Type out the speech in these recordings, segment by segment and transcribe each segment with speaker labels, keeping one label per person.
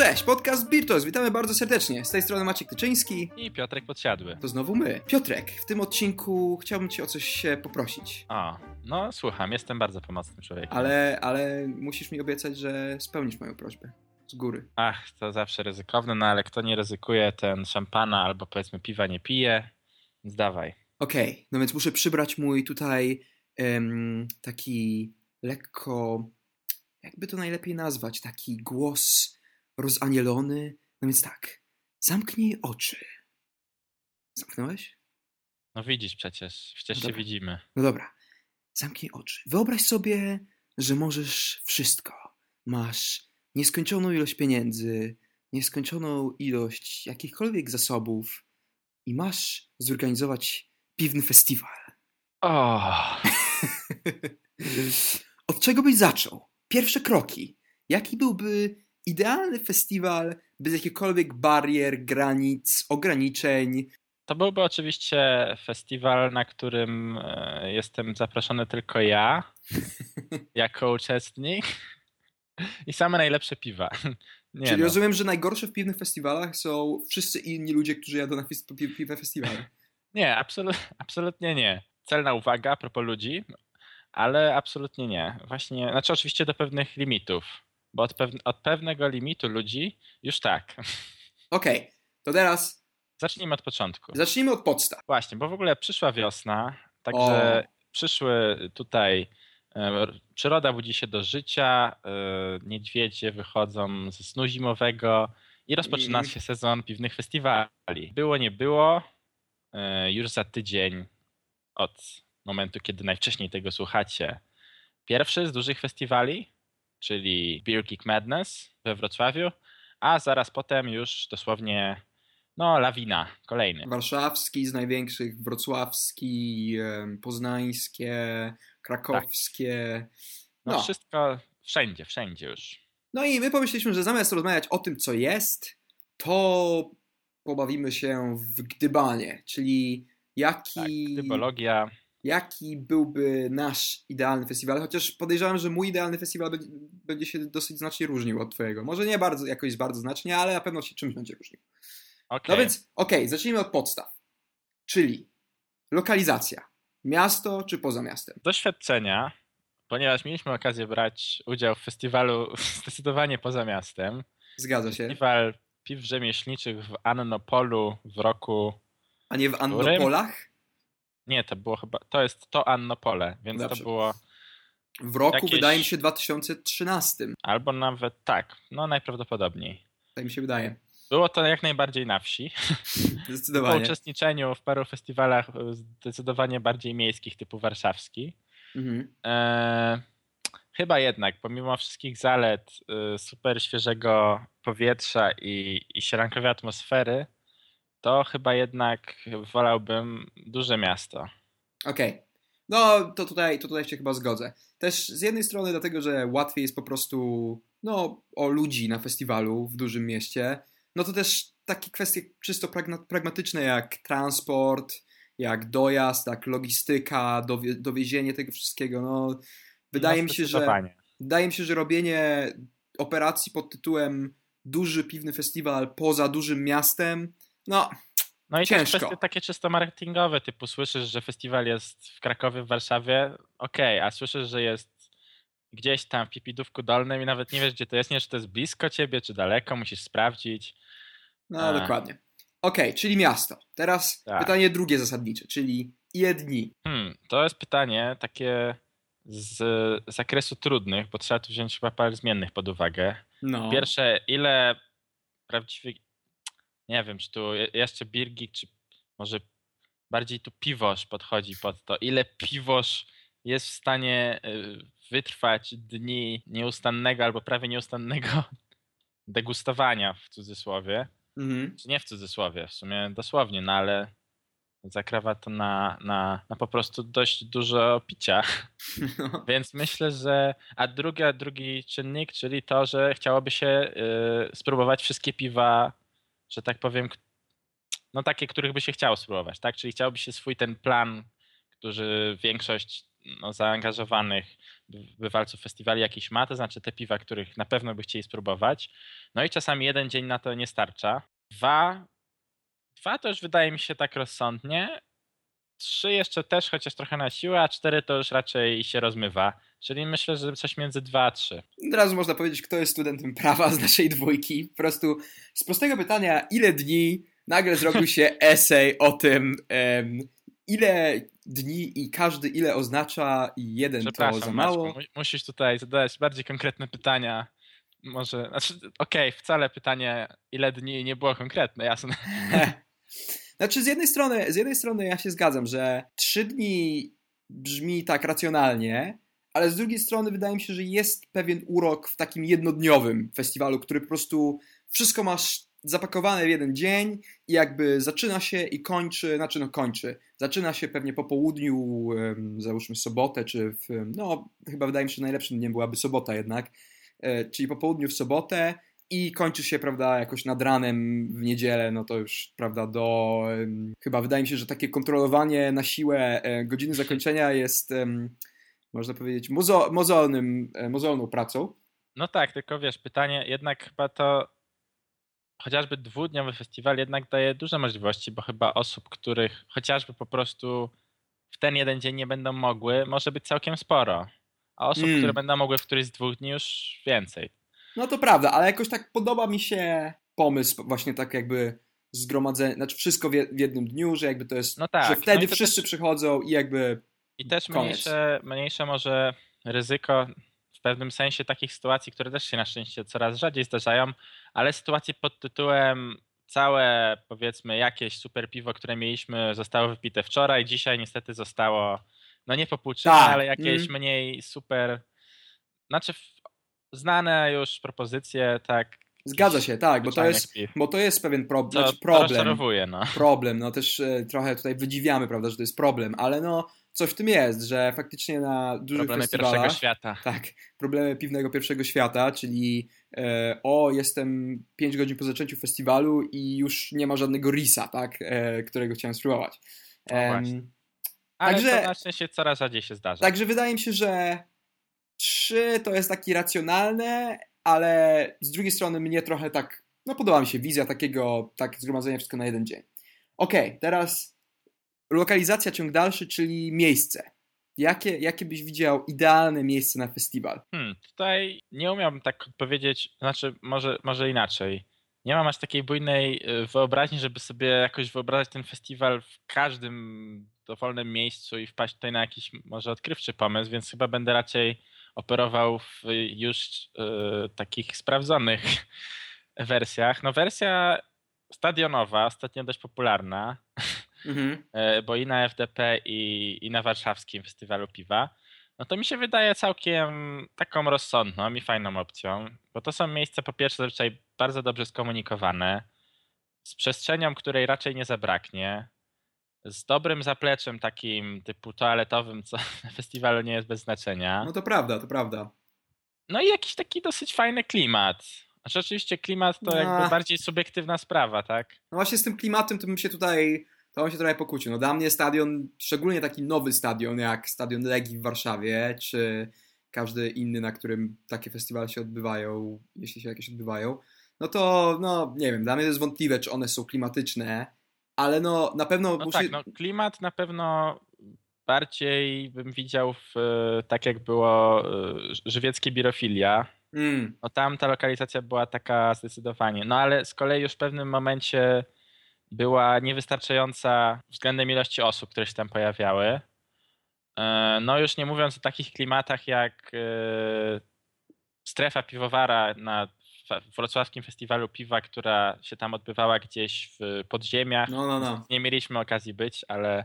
Speaker 1: Cześć, podcast Birtos, witamy bardzo serdecznie. Z tej strony Maciek Tyczyński.
Speaker 2: I Piotrek Podsiadły.
Speaker 1: To znowu my. Piotrek, w tym odcinku chciałbym cię o coś poprosić.
Speaker 2: O, no słucham, jestem bardzo pomocnym człowiekiem.
Speaker 1: Ale, ale musisz mi obiecać, że spełnisz moją prośbę. Z góry.
Speaker 2: Ach, to zawsze ryzykowne, no ale kto nie ryzykuje, ten szampana albo powiedzmy piwa nie pije, więc dawaj.
Speaker 1: Okej, okay, no więc muszę przybrać mój tutaj em, taki lekko, jakby to najlepiej nazwać, taki głos rozanielony. No więc tak, zamknij oczy. Zamknąłeś?
Speaker 2: No widzisz przecież, przecież no się widzimy.
Speaker 1: No dobra, zamknij oczy. Wyobraź sobie, że możesz wszystko. Masz nieskończoną ilość pieniędzy, nieskończoną ilość jakichkolwiek zasobów i masz zorganizować piwny festiwal.
Speaker 2: Oh.
Speaker 1: Od czego byś zaczął? Pierwsze kroki. Jaki byłby idealny festiwal bez jakichkolwiek barier, granic, ograniczeń?
Speaker 2: To byłby oczywiście festiwal, na którym e, jestem zaproszony tylko ja, jako uczestnik. I same najlepsze piwa.
Speaker 1: Nie Czyli no. rozumiem, że najgorsze w piwnych festiwalach są wszyscy inni ludzie, którzy jadą na piwne festiwale.
Speaker 2: Nie, absolut, absolutnie nie. Celna uwaga a propos ludzi, ale absolutnie nie. Właśnie, znaczy oczywiście do pewnych limitów, bo od, pew, od pewnego limitu ludzi już tak.
Speaker 1: Okej, okay, to teraz...
Speaker 2: Zacznijmy od początku.
Speaker 1: Zacznijmy od podstaw.
Speaker 2: Właśnie, bo w ogóle przyszła wiosna, także o. przyszły tutaj E, przyroda budzi się do życia, e, niedźwiedzie wychodzą ze snu zimowego i rozpoczyna mm. się sezon piwnych festiwali. Było, nie było, e, już za tydzień od momentu, kiedy najwcześniej tego słuchacie. Pierwszy z dużych festiwali, czyli Beer Kick Madness we Wrocławiu, a zaraz potem już dosłownie no, lawina, kolejny.
Speaker 1: Warszawski z największych, wrocławski, poznańskie, krakowskie.
Speaker 2: No, no wszystko wszędzie, wszędzie już.
Speaker 1: No i my pomyśleliśmy, że zamiast rozmawiać o tym, co jest, to pobawimy się w gdybanie, czyli jaki... Tak,
Speaker 2: gdybologia.
Speaker 1: Jaki byłby nasz idealny festiwal? Chociaż podejrzewam, że mój idealny festiwal będzie się dosyć znacznie różnił od twojego. Może nie bardzo, jakoś bardzo znacznie, ale na pewno się czymś będzie różnił. Okay. No więc, okej, okay, zacznijmy od podstaw. Czyli lokalizacja. Miasto czy poza miastem?
Speaker 2: Doświadczenia, ponieważ mieliśmy okazję brać udział w festiwalu zdecydowanie poza miastem.
Speaker 1: Zgadza się.
Speaker 2: Festiwal piw rzemieślniczych w Annopolu w roku.
Speaker 1: A nie w Annopolach?
Speaker 2: Nie, to było chyba. To jest to Annopole, więc Dobrze. to było.
Speaker 1: W roku, jakieś... wydaje mi się, 2013.
Speaker 2: Albo nawet tak, no najprawdopodobniej.
Speaker 1: Tak mi się wydaje.
Speaker 2: Było to jak najbardziej na wsi.
Speaker 1: Zdecydowanie.
Speaker 2: Po uczestniczeniu w paru festiwalach e, zdecydowanie bardziej miejskich typu warszawski. Mhm. E, chyba jednak, pomimo wszystkich zalet e, super świeżego powietrza i, i sierankowej atmosfery, to chyba jednak wolałbym duże miasto.
Speaker 1: Okej. Okay. No, to tutaj, to tutaj się chyba zgodzę. Też z jednej strony dlatego, że łatwiej jest po prostu no, o ludzi na festiwalu w dużym mieście, no to też takie kwestie czysto pragmatyczne jak transport, jak dojazd, jak logistyka, dowie, dowiezienie tego wszystkiego. No, wydaje no, mi się, że wydaje mi się, że robienie operacji pod tytułem duży piwny festiwal poza dużym miastem, no
Speaker 2: no i
Speaker 1: Ciężko.
Speaker 2: też kwestie takie czysto marketingowe, typu słyszysz, że festiwal jest w Krakowie, w Warszawie, okej, okay, a słyszysz, że jest gdzieś tam w Pipidówku Dolnym i nawet nie wiesz, gdzie to jest, nie wiem, czy to jest blisko ciebie, czy daleko, musisz sprawdzić.
Speaker 1: No, A. dokładnie. Okej, okay, czyli miasto. Teraz tak. pytanie drugie zasadnicze, czyli ile dni?
Speaker 2: Hmm, to jest pytanie takie z zakresu trudnych, bo trzeba tu wziąć chyba parę zmiennych pod uwagę. No. Pierwsze, ile prawdziwych, nie wiem, czy tu jeszcze Birgit, czy może bardziej tu piwosz podchodzi pod to. Ile piwosz jest w stanie y, wytrwać dni nieustannego albo prawie nieustannego degustowania w cudzysłowie. Mhm. Nie w cudzysłowie, w sumie dosłownie, no ale zakrawa to na, na, na po prostu dość dużo picia. No. Więc myślę, że. A drugi, drugi czynnik, czyli to, że chciałoby się y, spróbować wszystkie piwa, że tak powiem, no takie, których by się chciało spróbować, tak? Czyli chciałoby się swój ten plan którzy większość no, zaangażowanych bywalców festiwali jakiś ma, to znaczy te piwa, których na pewno by chcieli spróbować. No i czasami jeden dzień na to nie starcza. Dwa, dwa to już wydaje mi się tak rozsądnie. Trzy jeszcze też, chociaż trochę na siłę, a cztery to już raczej się rozmywa. Czyli myślę, że coś między dwa a trzy.
Speaker 1: Od razu można powiedzieć, kto jest studentem prawa z naszej dwójki. Po prostu z prostego pytania, ile dni nagle zrobił się esej o tym, um, ile dni i każdy ile oznacza i jeden to za mało. Maćku,
Speaker 2: musisz tutaj zadać bardziej konkretne pytania. Może, znaczy, okej, okay, wcale pytanie ile dni nie było konkretne, jasne.
Speaker 1: Znaczy z jednej strony, z jednej strony ja się zgadzam, że trzy dni brzmi tak racjonalnie, ale z drugiej strony wydaje mi się, że jest pewien urok w takim jednodniowym festiwalu, który po prostu wszystko masz zapakowane w jeden dzień i jakby zaczyna się i kończy, znaczy no kończy, zaczyna się pewnie po południu, załóżmy sobotę, czy w, no chyba wydaje mi się, że najlepszym dniem byłaby sobota jednak, e, czyli po południu w sobotę i kończy się, prawda, jakoś nad ranem w niedzielę, no to już, prawda, do, chyba wydaje mi się, że takie kontrolowanie na siłę e, godziny zakończenia jest, można powiedzieć, mozo, mozolnym, e, mozolną pracą.
Speaker 2: No tak, tylko wiesz, pytanie jednak chyba to chociażby dwudniowy festiwal jednak daje duże możliwości, bo chyba osób, których chociażby po prostu w ten jeden dzień nie będą mogły, może być całkiem sporo. A osób, mm. które będą mogły w któryś z dwóch dni już więcej.
Speaker 1: No to prawda, ale jakoś tak podoba mi się pomysł właśnie tak jakby zgromadzenie, znaczy wszystko w jednym dniu, że jakby to jest, no tak. że no wtedy no wszyscy też... przychodzą i jakby
Speaker 2: I też mniejsze, mniejsze może ryzyko w pewnym sensie takich sytuacji, które też się na szczęście coraz rzadziej zdarzają, ale sytuacje pod tytułem całe powiedzmy jakieś super piwo, które mieliśmy zostało wypite wczoraj, dzisiaj niestety zostało no nie popłuczone, tak. ale jakieś mm. mniej super znaczy znane już propozycje, tak.
Speaker 1: Zgadza się, tak, bo to jest, bo to jest pewien pro, to, znaczy problem. no. Problem, no też e, trochę tutaj wydziwiamy, prawda, że to jest problem, ale no coś w tym jest, że faktycznie na dużych
Speaker 2: problemy
Speaker 1: festiwalach...
Speaker 2: pierwszego świata.
Speaker 1: Tak, problemy piwnego pierwszego świata, czyli e, o, jestem 5 godzin po zaczęciu festiwalu i już nie ma żadnego risa, tak, e, którego chciałem spróbować.
Speaker 2: No Ale także, to na się coraz rzadziej się zdarza.
Speaker 1: Także wydaje mi się, że 3 to jest taki racjonalne, ale z drugiej strony mnie trochę tak, no podoba mi się wizja takiego, tak zgromadzenia wszystko na jeden dzień. Okay, teraz lokalizacja ciąg dalszy, czyli miejsce. Jakie, jakie byś widział idealne miejsce na festiwal?
Speaker 2: Hmm, tutaj nie umiałbym tak odpowiedzieć, znaczy może, może inaczej. Nie mam aż takiej bujnej y, wyobraźni, żeby sobie jakoś wyobrazić ten festiwal w każdym dowolnym miejscu i wpaść tutaj na jakiś może odkrywczy pomysł, więc chyba będę raczej operował w już y, takich sprawdzonych wersjach. No wersja stadionowa, ostatnio dość popularna, mhm. E, bo i na FDP i, i na warszawskim festiwalu piwa, no to mi się wydaje całkiem taką rozsądną i fajną opcją, bo to są miejsca po pierwsze zazwyczaj bardzo dobrze skomunikowane, z przestrzenią, której raczej nie zabraknie, z dobrym zapleczem takim typu toaletowym, co na festiwalu nie jest bez znaczenia.
Speaker 1: No to prawda, to prawda.
Speaker 2: No i jakiś taki dosyć fajny klimat. Znaczy oczywiście klimat to no. jakby bardziej subiektywna sprawa, tak?
Speaker 1: No właśnie z tym klimatem to bym się tutaj, to bym się trochę pokłócił. No dla mnie stadion, szczególnie taki nowy stadion jak Stadion Legii w Warszawie, czy każdy inny, na którym takie festiwale się odbywają, jeśli się jakieś odbywają, no to, no nie wiem, dla mnie to jest wątpliwe, czy one są klimatyczne, ale no na pewno...
Speaker 2: No musi... tak, no klimat na pewno bardziej bym widział w, tak jak było e, żywieckie birofilia, Mm. No tam ta lokalizacja była taka zdecydowanie. No ale z kolei już w pewnym momencie była niewystarczająca względem ilości osób, które się tam pojawiały. E, no już nie mówiąc o takich klimatach jak e, strefa piwowara na wrocławskim festiwalu piwa, która się tam odbywała gdzieś w podziemiach. No, no, no. Nie mieliśmy okazji być, ale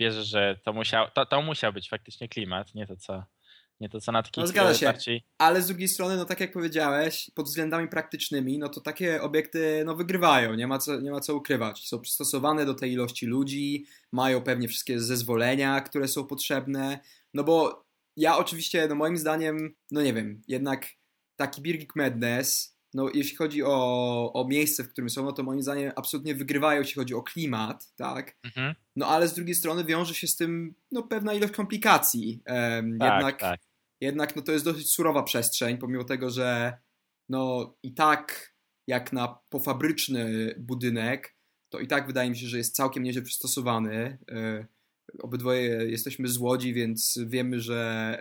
Speaker 2: wierzę, że to musiał, to, to musiał być faktycznie klimat, nie to co nie to co na takich
Speaker 1: no, zgadza się. Bardziej... Ale z drugiej strony, no tak jak powiedziałeś, pod względami praktycznymi, no to takie obiekty no, wygrywają, nie ma, co, nie ma co ukrywać. Są przystosowane do tej ilości ludzi, mają pewnie wszystkie zezwolenia, które są potrzebne, no bo ja oczywiście, no moim zdaniem, no nie wiem, jednak taki Birgit Madness no jeśli chodzi o, o miejsce, w którym są, no to moim zdaniem absolutnie wygrywają, jeśli chodzi o klimat, tak? Mhm. No ale z drugiej strony wiąże się z tym no, pewna ilość komplikacji. Um, tak, jednak, tak. jednak no, to jest dosyć surowa przestrzeń, pomimo tego, że no i tak jak na pofabryczny budynek, to i tak wydaje mi się, że jest całkiem nieźle przystosowany. E, obydwoje jesteśmy z Łodzi, więc wiemy, że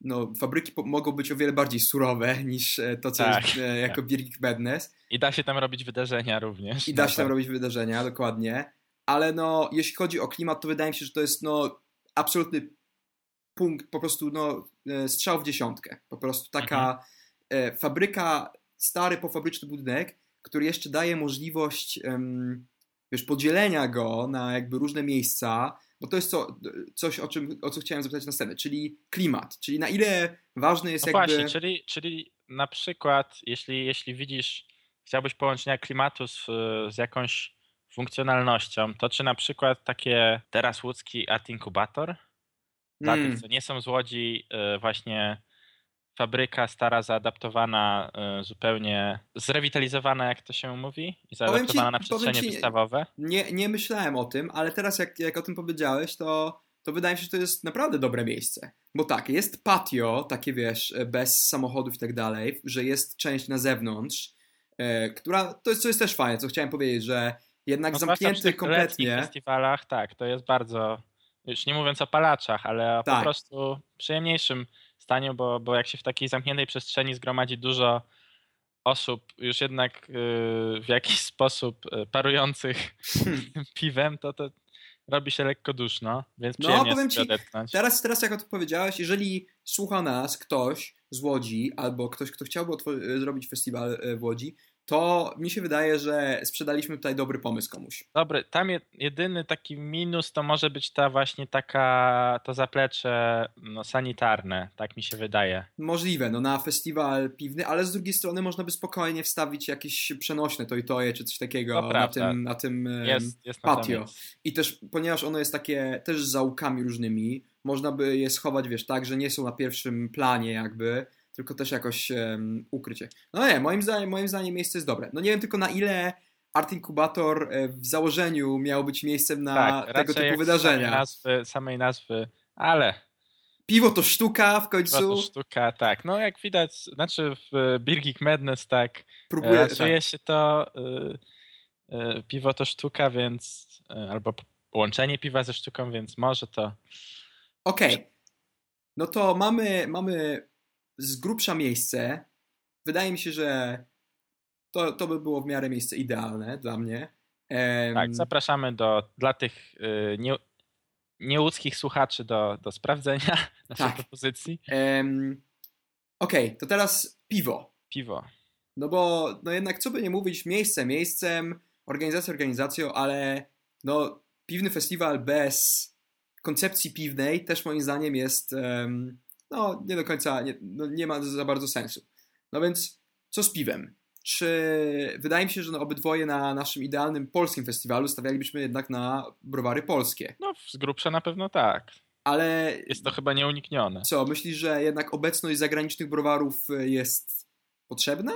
Speaker 1: no, fabryki mogą być o wiele bardziej surowe niż e, to, co tak, jest e, jako tak. Birgit Madness.
Speaker 2: I da się tam robić wydarzenia również.
Speaker 1: I da się tam robić wydarzenia, dokładnie. Ale no, jeśli chodzi o klimat, to wydaje mi się, że to jest no, absolutny punkt, po prostu no, strzał w dziesiątkę. Po prostu taka mhm. fabryka, stary pofabryczny budynek, który jeszcze daje możliwość wiesz, podzielenia go na jakby różne miejsca, bo to jest co, coś, o, czym, o co chciałem zapytać następnie, czyli klimat, czyli na ile ważny jest
Speaker 2: no
Speaker 1: jakby...
Speaker 2: Właśnie, czyli, czyli na przykład, jeśli, jeśli widzisz, chciałbyś połączenia klimatu z, z jakąś funkcjonalnością, to czy na przykład takie teraz łódzki Art Incubator, dla mm. tych, co nie są z Łodzi, y, właśnie fabryka stara, zaadaptowana, y, zupełnie zrewitalizowana, jak to się mówi, i zaadaptowana ci, na przestrzenie ci, wystawowe?
Speaker 1: Nie, nie myślałem o tym, ale teraz jak, jak o tym powiedziałeś, to, to wydaje mi się, że to jest naprawdę dobre miejsce. Bo tak, jest patio, takie wiesz, bez samochodów i tak dalej, że jest część na zewnątrz, e, która, to jest, to jest też fajne, co chciałem powiedzieć, że jednak no, zamknięty kompletnie.
Speaker 2: W festiwalach, tak, to jest bardzo, już nie mówiąc o palaczach, ale tak. po prostu przyjemniejszym stanie, bo, bo jak się w takiej zamkniętej przestrzeni zgromadzi dużo osób już jednak y, w jakiś sposób y, parujących hmm. piwem, to to robi się lekko duszno, więc no, przyjemnie powiem ci.
Speaker 1: Teraz, teraz jak o to powiedziałeś, jeżeli słucha nas ktoś z Łodzi albo ktoś, kto chciałby zrobić festiwal y, w Łodzi, to mi się wydaje, że sprzedaliśmy tutaj dobry pomysł komuś.
Speaker 2: Dobry, tam jedyny taki minus to może być ta właśnie taka, to zaplecze no, sanitarne, tak mi się wydaje.
Speaker 1: Możliwe, no na festiwal piwny, ale z drugiej strony można by spokojnie wstawić jakieś przenośne to i toje, czy coś takiego no, na tym, na tym jest, jest patio. I też, ponieważ ono jest takie też z załukami różnymi, można by je schować, wiesz, tak, że nie są na pierwszym planie jakby, tylko też jakoś um, ukrycie. No nie, moim zdaniem, moim zdaniem miejsce jest dobre. No nie wiem tylko na ile Art Incubator e, w założeniu miał być miejscem na tak, tego typu wydarzenia.
Speaker 2: Samej nazwy, samej nazwy, ale...
Speaker 1: Piwo to sztuka w końcu.
Speaker 2: Piwo to sztuka, tak. No jak widać, znaczy w Birgit Madness tak Próbuję, racuje tak. się to y, y, piwo to sztuka, więc y, albo połączenie piwa ze sztuką, więc może to...
Speaker 1: Okej. Okay. No to mamy, mamy z grubsza miejsce. Wydaje mi się, że to, to by było w miarę miejsce idealne dla mnie.
Speaker 2: Um, tak, zapraszamy do, dla tych y, nie, niełódzkich słuchaczy do, do sprawdzenia naszej tak. propozycji. Um,
Speaker 1: Okej, okay, to teraz piwo.
Speaker 2: Piwo.
Speaker 1: No bo no jednak co by nie mówić, miejsce miejscem, organizacja organizacją, ale no piwny festiwal bez koncepcji piwnej też moim zdaniem jest um, no nie do końca, nie, no, nie ma za bardzo sensu. No więc co z piwem? Czy wydaje mi się, że no obydwoje na naszym idealnym polskim festiwalu stawialibyśmy jednak na browary polskie?
Speaker 2: No z grubsza na pewno tak.
Speaker 1: Ale.
Speaker 2: Jest to chyba nieuniknione.
Speaker 1: Co, myślisz, że jednak obecność zagranicznych browarów jest potrzebna?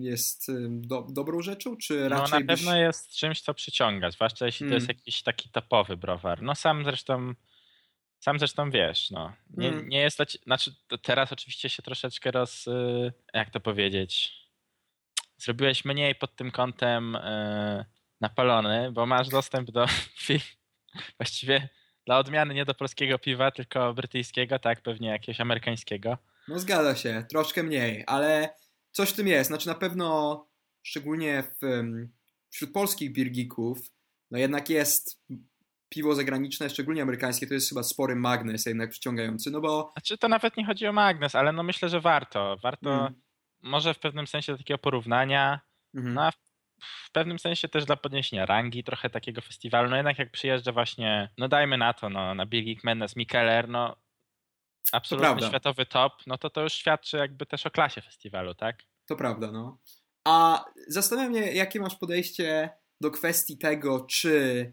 Speaker 1: Jest do, dobrą rzeczą, czy raczej.
Speaker 2: No na pewno byś... jest czymś, co przyciąga, zwłaszcza jeśli hmm. to jest hmm. jakiś taki topowy browar. No sam zresztą sam zresztą wiesz, no. Nie, hmm. nie jest to, znaczy teraz oczywiście się troszeczkę roz, y, jak to powiedzieć, zrobiłeś mniej pod tym kątem yy, napalony, bo masz dostęp do właściwie dla odmiany nie do polskiego piwa, tylko brytyjskiego, tak, pewnie jakiegoś amerykańskiego.
Speaker 1: No zgadza się, troszkę mniej, ale coś w tym jest. Znaczy na pewno, szczególnie w, wśród polskich birgików, no jednak jest piwo zagraniczne, szczególnie amerykańskie, to jest chyba spory magnes jednak przyciągający, no bo...
Speaker 2: Znaczy to nawet nie chodzi o magnes, ale no myślę, że warto. Warto mm. może w pewnym sensie do takiego porównania, mm. no a w pewnym sensie też dla podniesienia rangi trochę takiego festiwalu. No jednak jak przyjeżdża właśnie, no dajmy na to, no na Big Madness, Mikeller, no absolutny to światowy top, no to to już świadczy jakby też o klasie festiwalu, tak?
Speaker 1: To prawda, no. A zastanawiam mnie, jakie masz podejście do kwestii tego, czy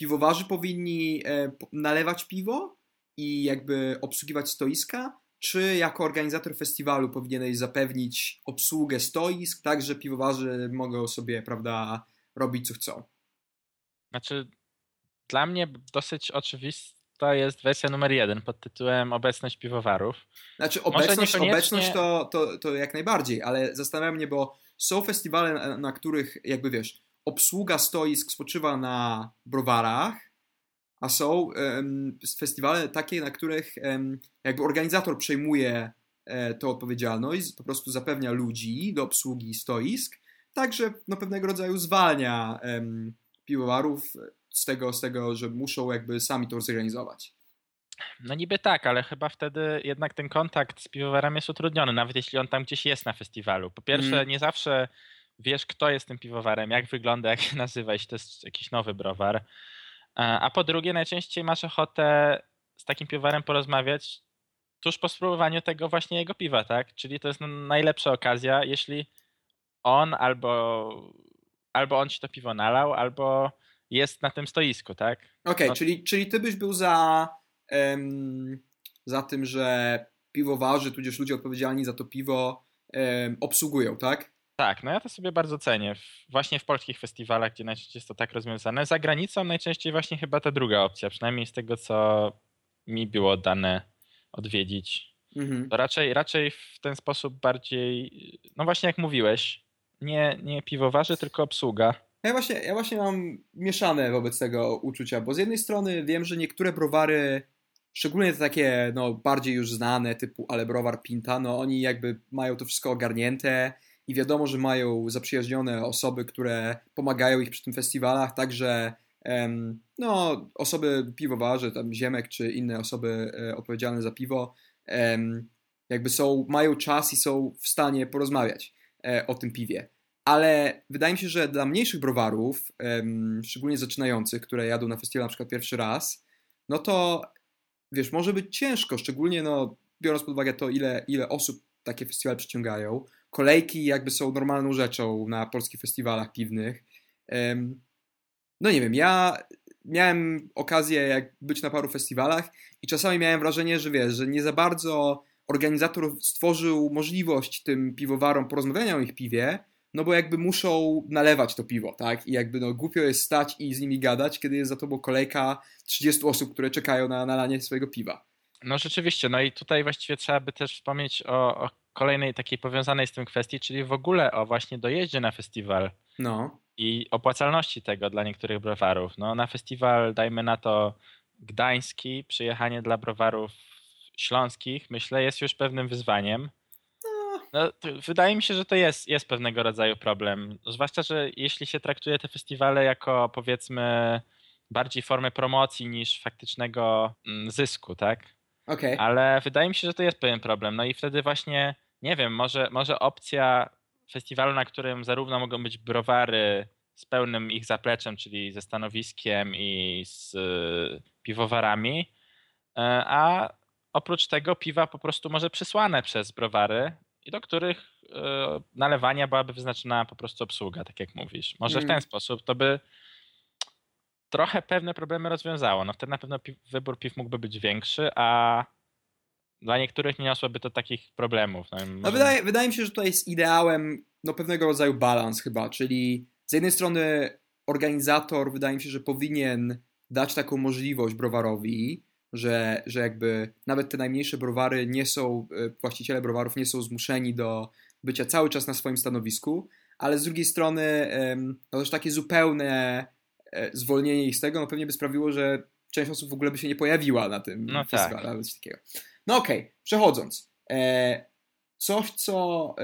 Speaker 1: piwowarzy powinni e, nalewać piwo i jakby obsługiwać stoiska, czy jako organizator festiwalu powinieneś zapewnić obsługę stoisk, tak że piwowarzy mogą sobie, prawda, robić co chcą?
Speaker 2: Znaczy, dla mnie dosyć oczywista jest wersja numer jeden pod tytułem obecność piwowarów.
Speaker 1: Znaczy, obecność, niekoniecznie... obecność to, to, to jak najbardziej, ale zastanawiam mnie, bo są festiwale, na, na których jakby wiesz, obsługa stoisk spoczywa na browarach, a są um, festiwale takie, na których um, jakby organizator przejmuje e, tę odpowiedzialność, po prostu zapewnia ludzi do obsługi stoisk, także no, pewnego rodzaju zwalnia um, piwowarów z tego, z tego, że muszą jakby sami to zorganizować.
Speaker 2: No niby tak, ale chyba wtedy jednak ten kontakt z piwowarem jest utrudniony, nawet jeśli on tam gdzieś jest na festiwalu. Po pierwsze, mm. nie zawsze wiesz, kto jest tym piwowarem, jak wygląda, jak się nazywa, jeśli to jest jakiś nowy browar. A po drugie, najczęściej masz ochotę z takim piwowarem porozmawiać tuż po spróbowaniu tego właśnie jego piwa, tak? Czyli to jest najlepsza okazja, jeśli on albo, albo on ci to piwo nalał, albo jest na tym stoisku, tak?
Speaker 1: Okej, okay, no. czyli, czyli ty byś był za, um, za tym, że piwowarzy, tudzież ludzie odpowiedzialni za to piwo um, obsługują, tak?
Speaker 2: Tak, no ja to sobie bardzo cenię. Właśnie w polskich festiwalach, gdzie najczęściej jest to tak rozwiązane. Za granicą najczęściej właśnie chyba ta druga opcja, przynajmniej z tego, co mi było dane odwiedzić. Mhm. To raczej, raczej w ten sposób bardziej, no właśnie jak mówiłeś, nie, nie piwowarzy, tylko obsługa.
Speaker 1: Ja właśnie, ja właśnie mam mieszane wobec tego uczucia, bo z jednej strony wiem, że niektóre browary, szczególnie te takie no, bardziej już znane, typu ale browar Pinta, no oni jakby mają to wszystko ogarnięte i wiadomo, że mają zaprzyjaźnione osoby, które pomagają ich przy tym festiwalach, także no, osoby piwowarze, tam Ziemek czy inne osoby e, odpowiedzialne za piwo, jakby są, mają czas i są w stanie porozmawiać e, o tym piwie. Ale wydaje mi się, że dla mniejszych browarów, szczególnie zaczynających, które jadą na festiwal na przykład pierwszy raz, no to wiesz, może być ciężko, szczególnie no, biorąc pod uwagę to, ile, ile osób takie festiwale przyciągają kolejki jakby są normalną rzeczą na polskich festiwalach piwnych. No nie wiem, ja miałem okazję jak być na paru festiwalach i czasami miałem wrażenie, że wiesz, że nie za bardzo organizator stworzył możliwość tym piwowarom porozmawiania o ich piwie, no bo jakby muszą nalewać to piwo, tak? I jakby no głupio jest stać i z nimi gadać, kiedy jest za tobą kolejka 30 osób, które czekają na nalanie swojego piwa.
Speaker 2: No rzeczywiście, no i tutaj właściwie trzeba by też wspomnieć o, o kolejnej takiej powiązanej z tym kwestii, czyli w ogóle o właśnie dojeździe na festiwal. No. I opłacalności tego dla niektórych browarów. No, na festiwal, dajmy na to gdański, przyjechanie dla browarów śląskich, myślę, jest już pewnym wyzwaniem. No. no wydaje mi się, że to jest, jest pewnego rodzaju problem. Zwłaszcza, że jeśli się traktuje te festiwale jako powiedzmy bardziej formę promocji niż faktycznego mm, zysku, tak? Okay. Ale wydaje mi się, że to jest pewien problem. No i wtedy właśnie, nie wiem, może, może opcja festiwalu, na którym zarówno mogą być browary z pełnym ich zapleczem, czyli ze stanowiskiem i z y, piwowarami, y, a oprócz tego piwa po prostu może przysłane przez browary i do których y, nalewania byłaby wyznaczona po prostu obsługa, tak jak mówisz. Może mm. w ten sposób to by trochę pewne problemy rozwiązało. No wtedy na pewno wybór piw mógłby być większy, a dla niektórych nie niosłoby to takich problemów.
Speaker 1: No, może... no wydaje, wydaje mi się, że to jest ideałem no, pewnego rodzaju balans chyba, czyli z jednej strony organizator wydaje mi się, że powinien dać taką możliwość browarowi, że, że jakby nawet te najmniejsze browary nie są, e, właściciele browarów nie są zmuszeni do bycia cały czas na swoim stanowisku, ale z drugiej strony no też takie zupełne zwolnienie ich z tego, no pewnie by sprawiło, że część osób w ogóle by się nie pojawiła na tym no tak. festiwalu, tak. coś takiego. No okej, okay, przechodząc. E, coś, co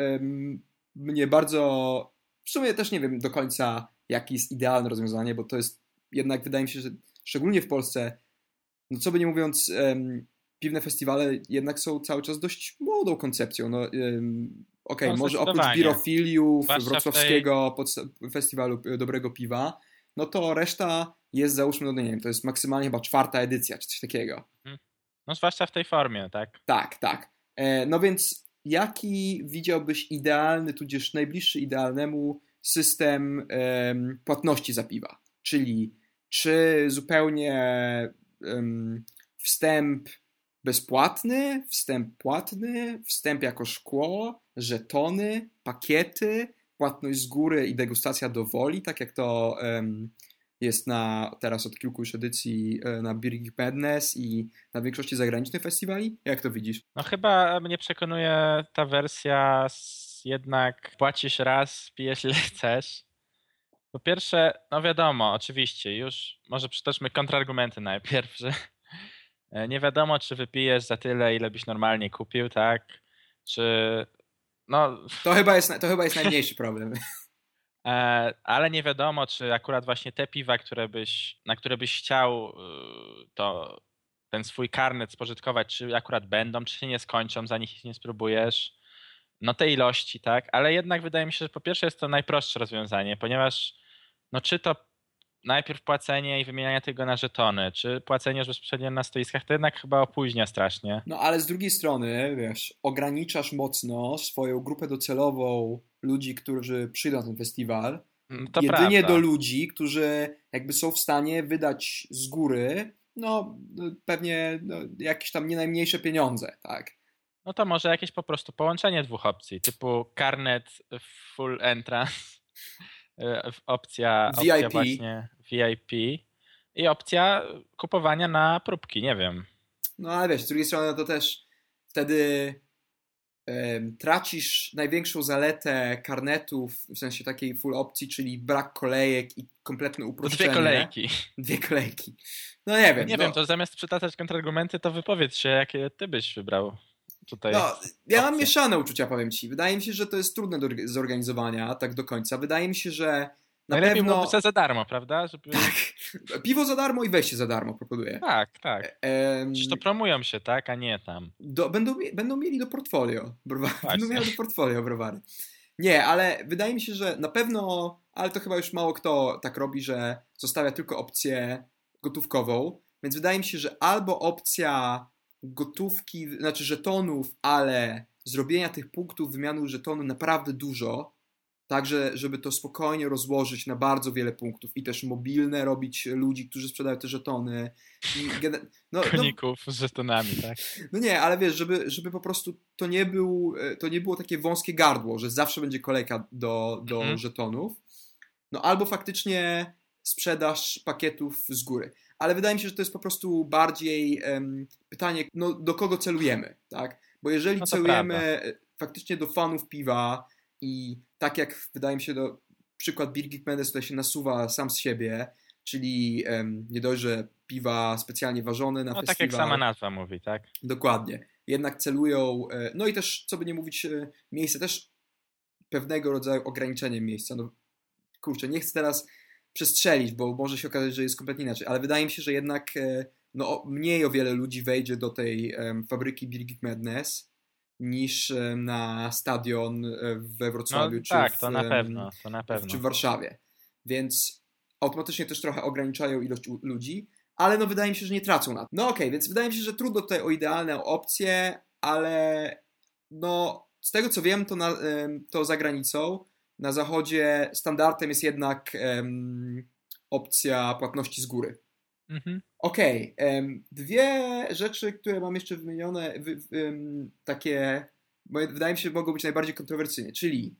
Speaker 1: mnie bardzo, w sumie też nie wiem do końca, jakie jest idealne rozwiązanie, bo to jest jednak, wydaje mi się, że szczególnie w Polsce, no co by nie mówiąc, piwne festiwale jednak są cały czas dość młodą koncepcją. No, Okej, okay, no, może oprócz birofiliów, wrocławskiego tej... festiwalu dobrego piwa, no to reszta jest załóżmy, no nie wiem, to jest maksymalnie chyba czwarta edycja, czy coś takiego. Mhm.
Speaker 2: No zwłaszcza w tej formie, tak?
Speaker 1: Tak, tak. E, no więc jaki widziałbyś idealny, tudzież najbliższy idealnemu system płatności za piwa? Czyli czy zupełnie wstęp bezpłatny, wstęp płatny, wstęp jako szkło, żetony, pakiety, płatność z góry i degustacja do woli, tak jak to jest na, teraz od kilku już edycji e, na Birgit Madness i na większości zagranicznych festiwali. Jak to widzisz?
Speaker 2: No chyba mnie przekonuje ta wersja jednak płacisz raz, pijesz ile chcesz. Po pierwsze, no wiadomo, oczywiście, już może przytoczmy kontrargumenty najpierw, że e, nie wiadomo, czy wypijesz za tyle, ile byś normalnie kupił, tak? Czy no...
Speaker 1: To chyba jest, to chyba jest najmniejszy problem.
Speaker 2: E, ale nie wiadomo, czy akurat właśnie te piwa, które byś, na które byś chciał y, to, ten swój karnet spożytkować, czy akurat będą, czy się nie skończą, zanim ich nie spróbujesz. No te ilości, tak, ale jednak wydaje mi się, że po pierwsze jest to najprostsze rozwiązanie, ponieważ no czy to najpierw płacenie i wymienianie tego na żetony, czy płacenie już bezpośrednio na stoiskach, to jednak chyba opóźnia strasznie.
Speaker 1: No ale z drugiej strony, wiesz, ograniczasz mocno swoją grupę docelową ludzi, którzy przyjdą na ten festiwal, mm, to jedynie prawda. do ludzi, którzy jakby są w stanie wydać z góry, no pewnie no, jakieś tam nie najmniejsze pieniądze, tak.
Speaker 2: No to może jakieś po prostu połączenie dwóch opcji, typu karnet full entrance, e, opcja, VIP. opcja właśnie VIP i opcja kupowania na próbki, nie wiem.
Speaker 1: No ale wiesz, z drugiej strony to też wtedy tracisz największą zaletę karnetów, w sensie takiej full opcji, czyli brak kolejek i kompletne uproszczenie.
Speaker 2: Dwie kolejki.
Speaker 1: Dwie kolejki. No nie wiem.
Speaker 2: Nie no. wiem, to zamiast przytaczać kontrargumenty, to wypowiedz się, jakie ty byś wybrał tutaj. No,
Speaker 1: ja mam mieszane uczucia, powiem ci. Wydaje mi się, że to jest trudne do zorganizowania tak do końca. Wydaje mi się, że
Speaker 2: na Najlepiej pewno... byłoby za darmo, prawda?
Speaker 1: Żeby... Tak. Piwo za darmo i wejście za darmo proponuję.
Speaker 2: Tak, tak. E, to promują się, tak? A nie tam.
Speaker 1: Do, będą, będą mieli do portfolio browary. Będą mieli do portfolio browary. Nie, ale wydaje mi się, że na pewno, ale to chyba już mało kto tak robi, że zostawia tylko opcję gotówkową, więc wydaje mi się, że albo opcja gotówki, znaczy żetonów, ale zrobienia tych punktów wymianu żetonu naprawdę dużo, Także, żeby to spokojnie rozłożyć na bardzo wiele punktów i też mobilne robić ludzi, którzy sprzedają te żetony.
Speaker 2: No, no, Koników no, z żetonami, tak?
Speaker 1: No nie, ale wiesz, żeby, żeby po prostu to nie, był, to nie było takie wąskie gardło, że zawsze będzie kolejka do, do mhm. żetonów. No albo faktycznie sprzedaż pakietów z góry. Ale wydaje mi się, że to jest po prostu bardziej um, pytanie, no, do kogo celujemy, tak? Bo jeżeli no celujemy prawda. faktycznie do fanów piwa, i tak jak wydaje mi się, to przykład Birgit Mendes tutaj się nasuwa sam z siebie, czyli um, nie dość, że piwa specjalnie ważone na no, festiwal.
Speaker 2: tak jak sama nazwa mówi, tak?
Speaker 1: Dokładnie. Jednak celują, e, no i też, co by nie mówić, e, miejsce też pewnego rodzaju ograniczeniem miejsca. No kurczę, nie chcę teraz przestrzelić, bo może się okazać, że jest kompletnie inaczej, ale wydaje mi się, że jednak e, no, mniej o wiele ludzi wejdzie do tej um, fabryki Birgit Madness niż na stadion e, we Wrocławiu
Speaker 2: no,
Speaker 1: czy,
Speaker 2: tak,
Speaker 1: w,
Speaker 2: to na pewno, to na pewno.
Speaker 1: czy w Warszawie. Więc automatycznie też trochę ograniczają ilość ludzi, ale no wydaje mi się, że nie tracą na to. No okej, okay, więc wydaje mi się, że trudno tutaj o idealną opcję, ale no z tego co wiem, to, na, to za granicą, na zachodzie standardem jest jednak um, opcja płatności z góry. Mhm. Okej, okay. dwie rzeczy, które mam jeszcze wymienione, takie, wydaje mi się, mogą być najbardziej kontrowersyjne, czyli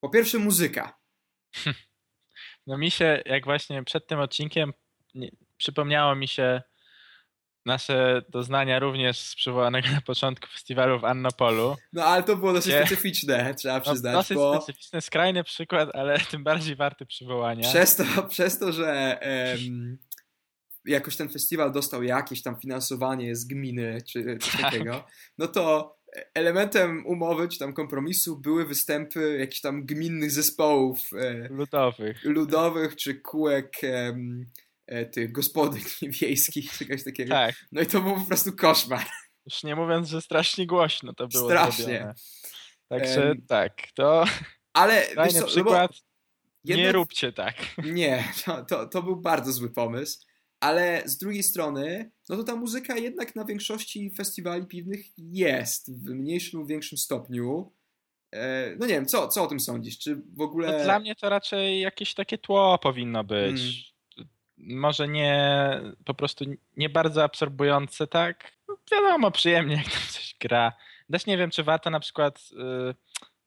Speaker 1: po pierwsze muzyka.
Speaker 2: No mi się, jak właśnie przed tym odcinkiem nie, przypomniało mi się nasze doznania również z przywołanego na początku festiwalu w Annopolu.
Speaker 1: No ale to było dosyć gdzie... specyficzne, trzeba no, przyznać.
Speaker 2: No, dosyć bo... specyficzny, skrajny przykład, ale tym bardziej warty przywołania.
Speaker 1: Przez to, przez to że um, jakoś ten festiwal dostał jakieś tam finansowanie z gminy czy coś tak. takiego, no to elementem umowy czy tam kompromisu były występy jakichś tam gminnych zespołów
Speaker 2: e, ludowych,
Speaker 1: ludowych czy kółek e, tych gospodyń wiejskich czy czegoś takiego. Tak. No i to był po prostu koszmar.
Speaker 2: Już nie mówiąc, że strasznie głośno to było Strasznie. Zrobione. Także um, tak, to
Speaker 1: ale
Speaker 2: fajny co, przykład. No nie róbcie tak.
Speaker 1: Nie, to, to, to był bardzo zły pomysł ale z drugiej strony, no to ta muzyka jednak na większości festiwali piwnych jest w mniejszym lub większym stopniu. E, no nie wiem, co, co o tym sądzisz? Czy w ogóle.
Speaker 2: No dla mnie to raczej jakieś takie tło powinno być. Hmm. Może nie po prostu nie bardzo absorbujące, tak? wiadomo, przyjemnie jak tam coś gra. Też nie wiem, czy warto na przykład, y,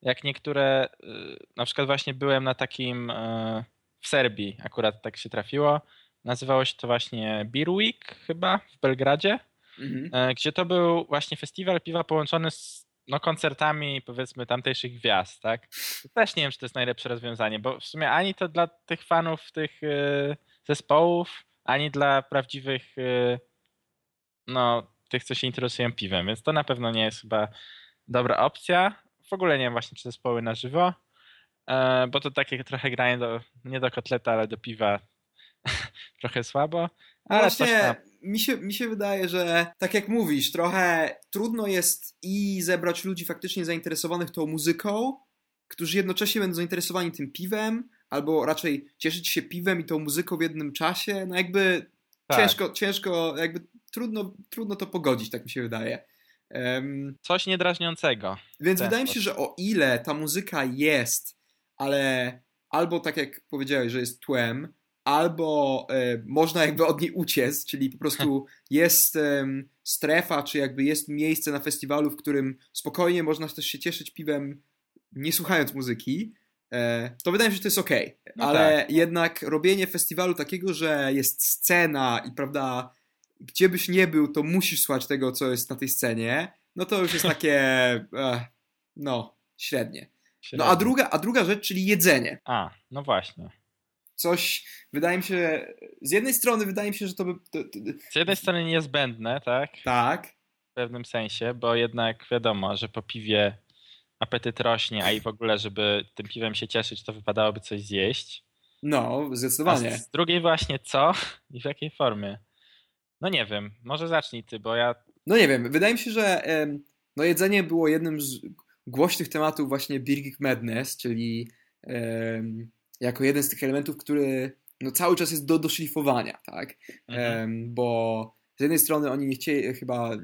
Speaker 2: jak niektóre, y, na przykład właśnie byłem na takim y, w Serbii, akurat tak się trafiło, nazywało się to właśnie Beer Week chyba w Belgradzie, mhm. gdzie to był właśnie festiwal piwa połączony z no, koncertami powiedzmy tamtejszych gwiazd, tak? Też nie wiem, czy to jest najlepsze rozwiązanie, bo w sumie ani to dla tych fanów tych zespołów, ani dla prawdziwych no, tych, co się interesują piwem, więc to na pewno nie jest chyba dobra opcja. W ogóle nie wiem właśnie, czy zespoły na żywo, e, bo to takie trochę granie do, nie do kotleta, ale do piwa trochę słabo. Ale
Speaker 1: właśnie mi się, mi się wydaje, że tak jak mówisz, trochę trudno jest i zebrać ludzi faktycznie zainteresowanych tą muzyką, którzy jednocześnie będą zainteresowani tym piwem, albo raczej cieszyć się piwem i tą muzyką w jednym czasie. No jakby tak. ciężko, ciężko, jakby trudno, trudno to pogodzić, tak mi się wydaje. Um,
Speaker 2: Coś niedrażniącego.
Speaker 1: Więc wydaje mi się, że o ile ta muzyka jest, ale albo tak jak powiedziałeś, że jest tłem, albo e, można jakby od niej uciec, czyli po prostu jest e, strefa, czy jakby jest miejsce na festiwalu, w którym spokojnie można też się cieszyć piwem, nie słuchając muzyki, e, to wydaje mi się, że to jest ok. No ale tak. jednak robienie festiwalu takiego, że jest scena i prawda, gdzie byś nie był, to musisz słuchać tego, co jest na tej scenie, no to już jest takie, eh, no, średnie. średnie. No a druga, a druga rzecz, czyli jedzenie.
Speaker 2: A, no właśnie.
Speaker 1: Coś, wydaje mi się, z jednej strony wydaje mi się, że to by... To, to...
Speaker 2: Z jednej strony niezbędne, tak?
Speaker 1: Tak.
Speaker 2: W pewnym sensie, bo jednak wiadomo, że po piwie apetyt rośnie, a i w ogóle, żeby tym piwem się cieszyć, to wypadałoby coś zjeść.
Speaker 1: No, zdecydowanie.
Speaker 2: A z drugiej właśnie co i w jakiej formie? No nie wiem, może zacznij ty, bo ja...
Speaker 1: No nie wiem, wydaje mi się, że no jedzenie było jednym z głośnych tematów właśnie Birgit Madness, czyli um, jako jeden z tych elementów, który no cały czas jest do doszlifowania, tak? Mhm. Bo z jednej strony oni nie chcieli chyba,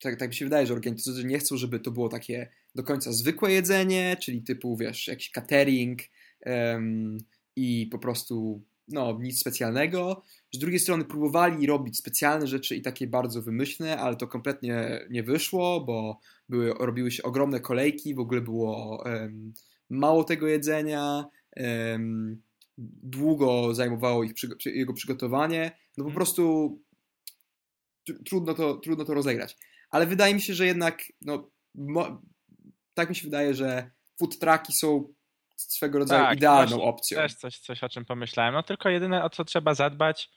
Speaker 1: tak, tak mi się wydaje, że organizatorzy nie chcą, żeby to było takie do końca zwykłe jedzenie, czyli typu, wiesz, jakiś catering um, i po prostu no, nic specjalnego. Z drugiej strony próbowali robić specjalne rzeczy i takie bardzo wymyślne, ale to kompletnie nie wyszło, bo były, robiły się ogromne kolejki, w ogóle było um, mało tego jedzenia, długo zajmowało ich jego przygotowanie. No po mhm. prostu trudno to, trudno to rozegrać. Ale wydaje mi się, że jednak, no, tak mi się wydaje, że food trucki są swego rodzaju tak, idealną opcją.
Speaker 2: Też coś, coś, o czym pomyślałem. No tylko jedyne, o co trzeba zadbać,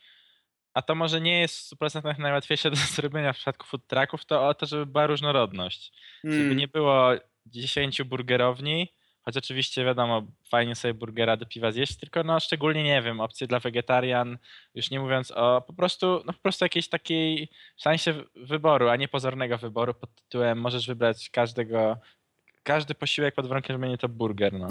Speaker 2: a to może nie jest w 100% najłatwiejsze do zrobienia w przypadku food trucków, to o to, żeby była różnorodność. Mm. Żeby nie było 10 burgerowni, choć oczywiście wiadomo, fajnie sobie burgera do piwa zjeść, tylko no szczególnie, nie wiem, opcje dla wegetarian, już nie mówiąc o po prostu, no po prostu jakiejś takiej szansie wyboru, a nie pozornego wyboru pod tytułem możesz wybrać każdego, każdy posiłek pod warunkiem, że będzie to burger, no.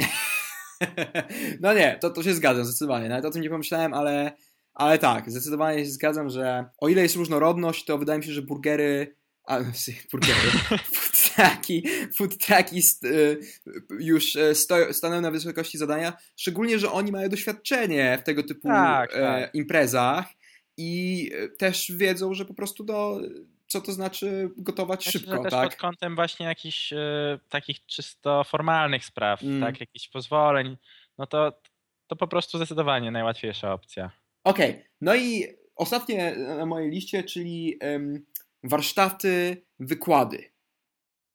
Speaker 1: no nie, to, to się zgadzam zdecydowanie. Nawet o tym nie pomyślałem, ale, ale tak, zdecydowanie się zgadzam, że o ile jest różnorodność, to wydaje mi się, że burgery a, burgery, trucki, food trucki y, już y, sto, stanęły na wysokości zadania, szczególnie, że oni mają doświadczenie w tego typu tak, e, tak. imprezach i e, też wiedzą, że po prostu do co to znaczy gotować Myślę, szybko,
Speaker 2: też
Speaker 1: tak?
Speaker 2: pod kątem właśnie jakichś e, takich czysto formalnych spraw, mm. tak, jakichś pozwoleń, no to, to po prostu zdecydowanie najłatwiejsza opcja.
Speaker 1: Okej, okay. no i ostatnie na mojej liście, czyli warsztaty, wykłady.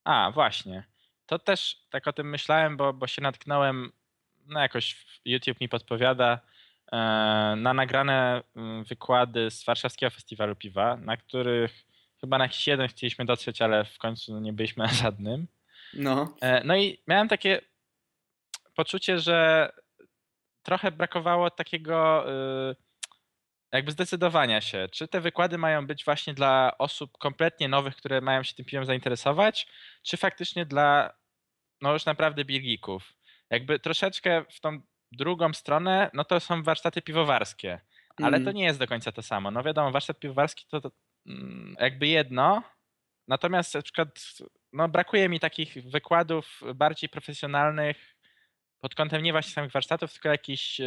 Speaker 2: A, właśnie. To też tak o tym myślałem, bo, bo się natknąłem, no jakoś YouTube mi podpowiada, e, na nagrane mm, wykłady z Warszawskiego Festiwalu Piwa, na których chyba na jakiś jeden chcieliśmy dotrzeć, ale w końcu nie byliśmy na żadnym.
Speaker 1: No.
Speaker 2: E, no i miałem takie poczucie, że trochę brakowało takiego y, jakby zdecydowania się, czy te wykłady mają być właśnie dla osób kompletnie nowych, które mają się tym piwem zainteresować, czy faktycznie dla no już naprawdę birgików. Jakby troszeczkę w tą drugą stronę, no to są warsztaty piwowarskie, ale mm. to nie jest do końca to samo. No wiadomo, warsztat piwowarski to, to Mm, jakby jedno. Natomiast na przykład no, brakuje mi takich wykładów bardziej profesjonalnych pod kątem nie właśnie samych warsztatów, tylko jakichś, e,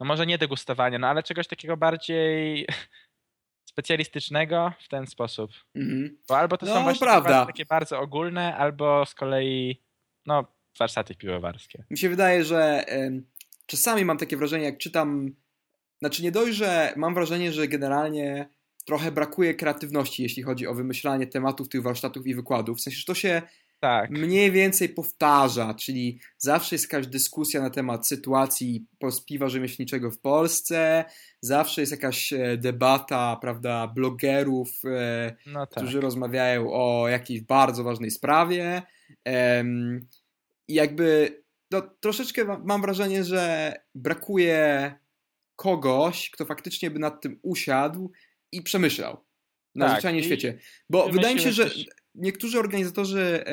Speaker 2: no może nie degustowania, no ale czegoś takiego bardziej specjalistycznego w ten sposób. Mhm. Bo albo to no, są właśnie
Speaker 1: prawda.
Speaker 2: takie bardzo ogólne, albo z kolei no, warsztaty piwowarskie.
Speaker 1: Mi się wydaje, że y, czasami mam takie wrażenie, jak czytam, znaczy nie dość, że mam wrażenie, że generalnie trochę brakuje kreatywności, jeśli chodzi o wymyślanie tematów tych warsztatów i wykładów. W sensie, że to się tak. mniej więcej powtarza, czyli zawsze jest jakaś dyskusja na temat sytuacji piwa rzemieślniczego w Polsce, zawsze jest jakaś e, debata, prawda, blogerów, e, no tak. którzy rozmawiają o jakiejś bardzo ważnej sprawie. I jakby no, troszeczkę mam wrażenie, że brakuje kogoś, kto faktycznie by nad tym usiadł i przemyślał na tak, zwyczajnie świecie. Bo wydaje mi się, że też... niektórzy organizatorzy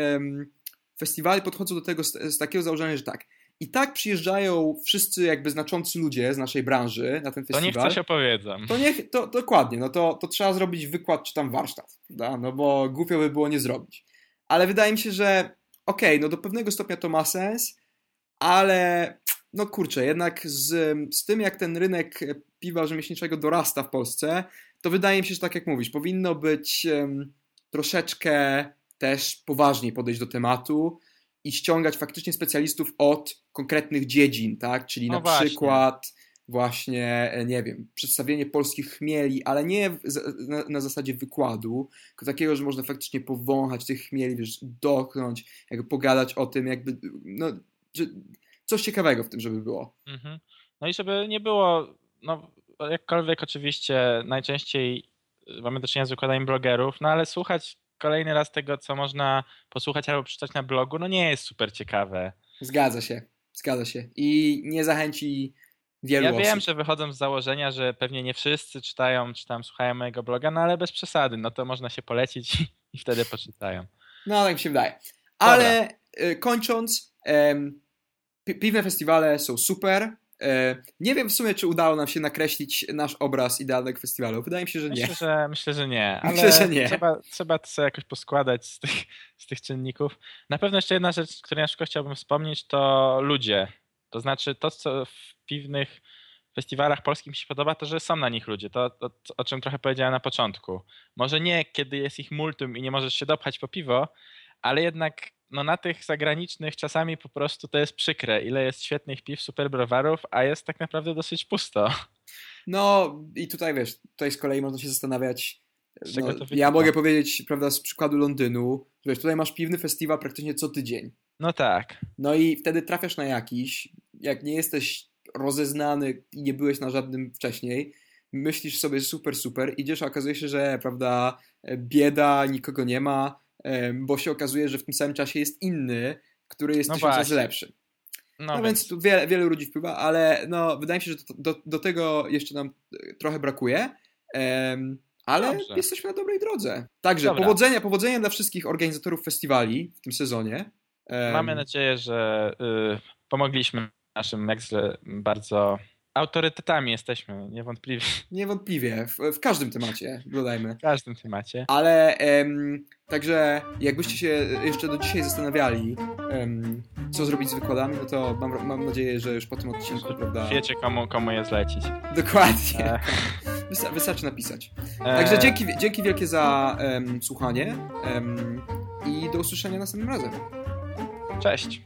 Speaker 1: festiwali podchodzą do tego z, z, takiego założenia, że tak, i tak przyjeżdżają wszyscy jakby znaczący ludzie z naszej branży na ten festiwal.
Speaker 2: To niech coś opowiedzą.
Speaker 1: To niech, to, dokładnie, no to, to trzeba zrobić wykład czy tam warsztat, prawda? no bo głupio by było nie zrobić. Ale wydaje mi się, że okej, okay, no do pewnego stopnia to ma sens, ale no kurczę, jednak z, z tym jak ten rynek piwa rzemieślniczego dorasta w Polsce, to wydaje mi się, że tak jak mówisz, powinno być um, troszeczkę też poważniej podejść do tematu i ściągać faktycznie specjalistów od konkretnych dziedzin, tak? Czyli no na właśnie. przykład właśnie, e, nie wiem, przedstawienie polskich chmieli, ale nie na, na, zasadzie wykładu, tylko takiego, że można faktycznie powąchać tych chmieli, wiesz, dotknąć, jakby pogadać o tym, jakby, no, coś ciekawego w tym, żeby było. Mhm.
Speaker 2: No i żeby nie było, no jakkolwiek oczywiście najczęściej mamy do czynienia z wykładaniem blogerów, no ale słuchać kolejny raz tego, co można posłuchać albo przeczytać na blogu, no nie jest super ciekawe.
Speaker 1: Zgadza się, zgadza się. I nie zachęci wielu
Speaker 2: Ja
Speaker 1: osób.
Speaker 2: wiem, że wychodzą z założenia, że pewnie nie wszyscy czytają, czy tam słuchają mojego bloga, no ale bez przesady, no to można się polecić i wtedy poczytają.
Speaker 1: No, tak mi się wydaje. Ale Dobra. Y, kończąc, piwne festiwale są super, nie wiem w sumie, czy udało nam się nakreślić nasz obraz idealnego festiwalu. Wydaje mi się, że nie.
Speaker 2: Myślę, że, myślę, że nie. Ale
Speaker 1: myślę, że nie.
Speaker 2: Trzeba, trzeba to sobie jakoś poskładać z tych, z tych czynników. Na pewno jeszcze jedna rzecz, którą ja szybko chciałbym wspomnieć, to ludzie. To znaczy to, co w piwnych festiwalach polskich mi się podoba, to że są na nich ludzie. To, to, o czym trochę powiedziałem na początku. Może nie, kiedy jest ich multum i nie możesz się dopchać po piwo, ale jednak no na tych zagranicznych czasami po prostu to jest przykre, ile jest świetnych piw, super browarów, a jest tak naprawdę dosyć pusto.
Speaker 1: No i tutaj wiesz, tutaj z kolei można się zastanawiać, no, ja mogę powiedzieć, prawda, z przykładu Londynu, że wiesz, tutaj masz piwny festiwal praktycznie co tydzień.
Speaker 2: No tak.
Speaker 1: No i wtedy trafiasz na jakiś, jak nie jesteś rozeznany i nie byłeś na żadnym wcześniej, myślisz sobie super, super, idziesz, a okazuje się, że, prawda, bieda, nikogo nie ma, bo się okazuje, że w tym samym czasie jest inny, który jest no tysiąc razy lepszy. No, no więc tu wiele, wiele ludzi wpływa, ale no, wydaje mi się, że do, do, do tego jeszcze nam e, trochę brakuje. Um, ale Dobrze. jesteśmy na dobrej drodze. Także powodzenia, powodzenia dla wszystkich organizatorów festiwali w tym sezonie.
Speaker 2: Um, Mamy nadzieję, że y, pomogliśmy naszym jak bardzo autorytetami jesteśmy, niewątpliwie.
Speaker 1: Niewątpliwie, w, w każdym temacie, dodajmy.
Speaker 2: W każdym temacie.
Speaker 1: Ale em, także jakbyście się jeszcze do dzisiaj zastanawiali, em, co zrobić z wykładami, no to mam, mam nadzieję, że już po tym odcinku, prawda...
Speaker 2: Wiecie, komu, komu je zlecić.
Speaker 1: Dokładnie. E. wystarczy napisać. E. Także dzięki, dzięki wielkie za em, słuchanie i do usłyszenia następnym razem.
Speaker 2: Cześć.